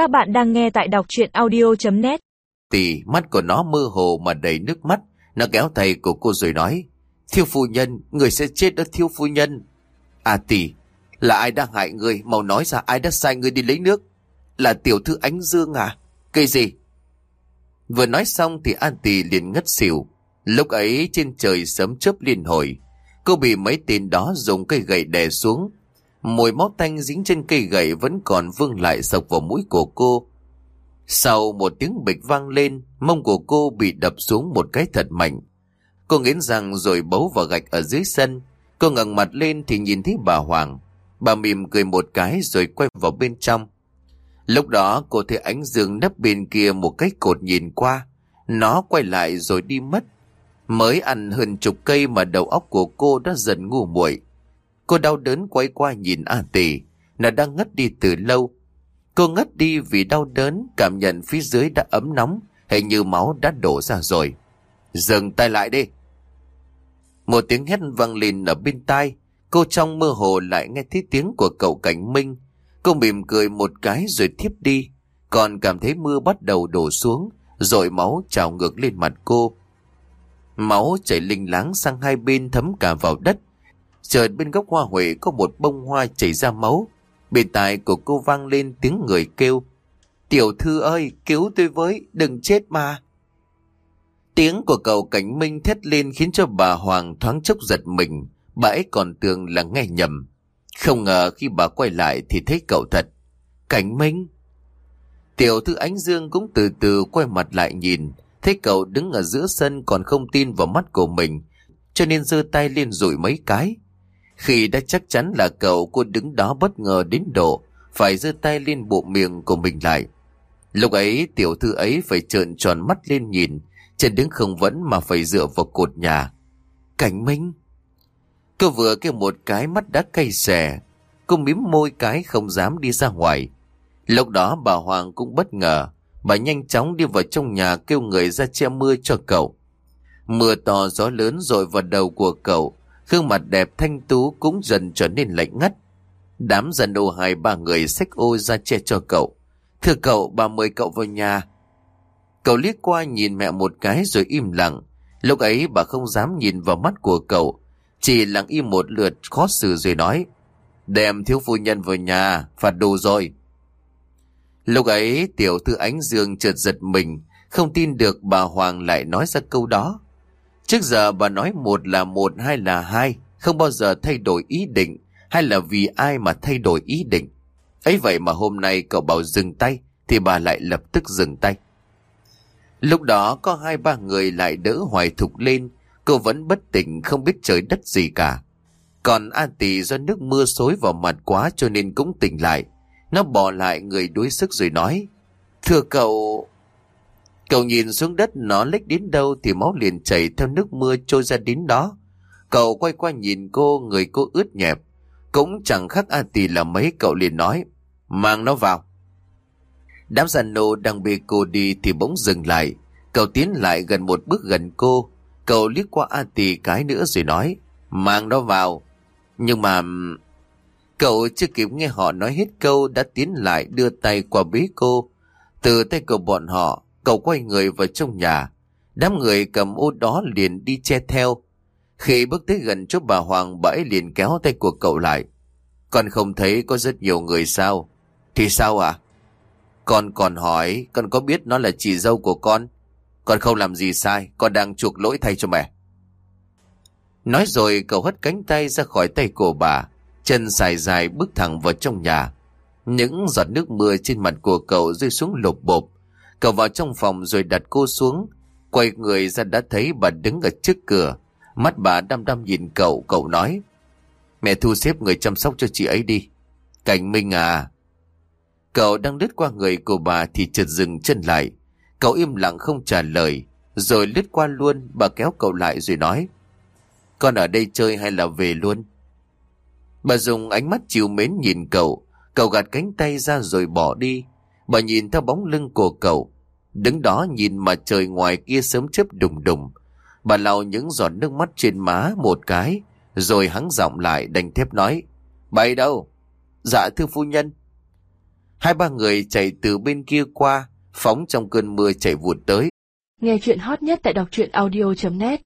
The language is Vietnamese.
Các bạn đang nghe tại đọc chuyện audio.net Tỷ mắt của nó mơ hồ mà đầy nước mắt. Nó kéo tay của cô rồi nói Thiêu phu nhân, người sẽ chết đó thiêu phu nhân. À tỷ, là ai đang hại người? Màu nói ra ai đã sai người đi lấy nước? Là tiểu thư ánh dương à? Cây gì? Vừa nói xong thì An Tỷ liền ngất xỉu. Lúc ấy trên trời sớm chớp liên hồi. Cô bị mấy tên đó dùng cây gậy đè xuống Mùi máu tanh dính trên cây gậy vẫn còn vương lại sộc vào mũi của cô. Sau một tiếng bịch vang lên, mông của cô bị đập xuống một cái thật mạnh. Cô nghiến răng rồi bấu vào gạch ở dưới sân. Cô ngẩng mặt lên thì nhìn thấy bà Hoàng. Bà mỉm cười một cái rồi quay vào bên trong. Lúc đó cô thấy ánh dương nấp bên kia một cái cột nhìn qua. Nó quay lại rồi đi mất. Mới ăn hơn chục cây mà đầu óc của cô đã dần ngu muội Cô đau đớn quay qua nhìn A Tỷ, nó đang ngất đi từ lâu. Cô ngất đi vì đau đớn, cảm nhận phía dưới đã ấm nóng, hình như máu đã đổ ra rồi. Dừng tay lại đi. Một tiếng hét vang lên ở bên tai, cô trong mơ hồ lại nghe thấy tiếng của cậu Cảnh Minh. Cô mỉm cười một cái rồi thiếp đi, còn cảm thấy mưa bắt đầu đổ xuống, rồi máu trào ngược lên mặt cô. Máu chảy linh láng sang hai bên thấm cả vào đất, Chợt bên gốc hoa huệ có một bông hoa chảy ra máu. Bên tai của cô vang lên tiếng người kêu. Tiểu thư ơi, cứu tôi với, đừng chết mà. Tiếng của cậu cảnh minh thét lên khiến cho bà Hoàng thoáng chốc giật mình. Bà ấy còn tưởng là nghe nhầm. Không ngờ khi bà quay lại thì thấy cậu thật. Cảnh minh. Tiểu thư Ánh Dương cũng từ từ quay mặt lại nhìn. Thấy cậu đứng ở giữa sân còn không tin vào mắt của mình. Cho nên giơ tay lên rủi mấy cái. Khi đã chắc chắn là cậu cô đứng đó bất ngờ đến độ phải giơ tay lên bộ miệng của mình lại. Lúc ấy tiểu thư ấy phải trợn tròn mắt lên nhìn, chân đứng không vẫn mà phải dựa vào cột nhà. Cảnh Minh! Cô vừa kêu một cái mắt đã cay xè, cô mím môi cái không dám đi ra ngoài. Lúc đó bà Hoàng cũng bất ngờ, bà nhanh chóng đi vào trong nhà kêu người ra che mưa cho cậu. Mưa to gió lớn rồi vào đầu của cậu, Gương mặt đẹp thanh tú cũng dần trở nên lạnh ngắt. Đám dân ô hai ba người xách ô ra che cho cậu. Thưa cậu, bà mời cậu vào nhà. Cậu liếc qua nhìn mẹ một cái rồi im lặng. Lúc ấy bà không dám nhìn vào mắt của cậu. Chỉ lặng im một lượt khó xử rồi nói. Đem thiếu phu nhân vào nhà, phạt đủ rồi. Lúc ấy tiểu thư ánh dương chợt giật mình, không tin được bà Hoàng lại nói ra câu đó. Trước giờ bà nói một là một hai là hai, không bao giờ thay đổi ý định, hay là vì ai mà thay đổi ý định. ấy vậy mà hôm nay cậu bảo dừng tay, thì bà lại lập tức dừng tay. Lúc đó có hai ba người lại đỡ hoài thục lên, cô vẫn bất tỉnh không biết trời đất gì cả. Còn A Tỳ do nước mưa xối vào mặt quá cho nên cũng tỉnh lại. Nó bỏ lại người đuối sức rồi nói, Thưa cậu, Cậu nhìn xuống đất nó lếch đến đâu thì máu liền chảy theo nước mưa trôi ra đến đó. Cậu quay qua nhìn cô, người cô ướt nhẹp. Cũng chẳng khác A Tì là mấy cậu liền nói. Mang nó vào. Đám giàn nô đang bê cô đi thì bỗng dừng lại. Cậu tiến lại gần một bước gần cô. Cậu liếc qua A Tì cái nữa rồi nói. Mang nó vào. Nhưng mà... Cậu chưa kịp nghe họ nói hết câu đã tiến lại đưa tay qua bế cô. Từ tay của bọn họ, Cậu quay người vào trong nhà. Đám người cầm ô đó liền đi che theo. Khi bước tới gần chỗ bà Hoàng bãi liền kéo tay của cậu lại. Con không thấy có rất nhiều người sao? Thì sao ạ? À? Con còn hỏi, con có biết nó là chị dâu của con? Con không làm gì sai, con đang chuộc lỗi thay cho mẹ. Nói rồi cậu hất cánh tay ra khỏi tay của bà, chân dài dài bước thẳng vào trong nhà. Những giọt nước mưa trên mặt của cậu rơi xuống lột bộp, Cậu vào trong phòng rồi đặt cô xuống. Quay người ra đã thấy bà đứng ở trước cửa. Mắt bà đăm đăm nhìn cậu, cậu nói. Mẹ thu xếp người chăm sóc cho chị ấy đi. Cảnh Minh à. Cậu đang lướt qua người của bà thì chợt dừng chân lại. Cậu im lặng không trả lời. Rồi lướt qua luôn, bà kéo cậu lại rồi nói. Con ở đây chơi hay là về luôn? Bà dùng ánh mắt chiều mến nhìn cậu. Cậu gạt cánh tay ra rồi bỏ đi. Bà nhìn theo bóng lưng của cậu, đứng đó nhìn mà trời ngoài kia sớm chớp đùng đùng. Bà lau những giọt nước mắt trên má một cái, rồi hắng giọng lại đành thép nói, Bay đâu? Dạ thưa phu nhân. Hai ba người chạy từ bên kia qua, phóng trong cơn mưa chạy vụt tới. Nghe chuyện hot nhất tại đọc truyện audio.net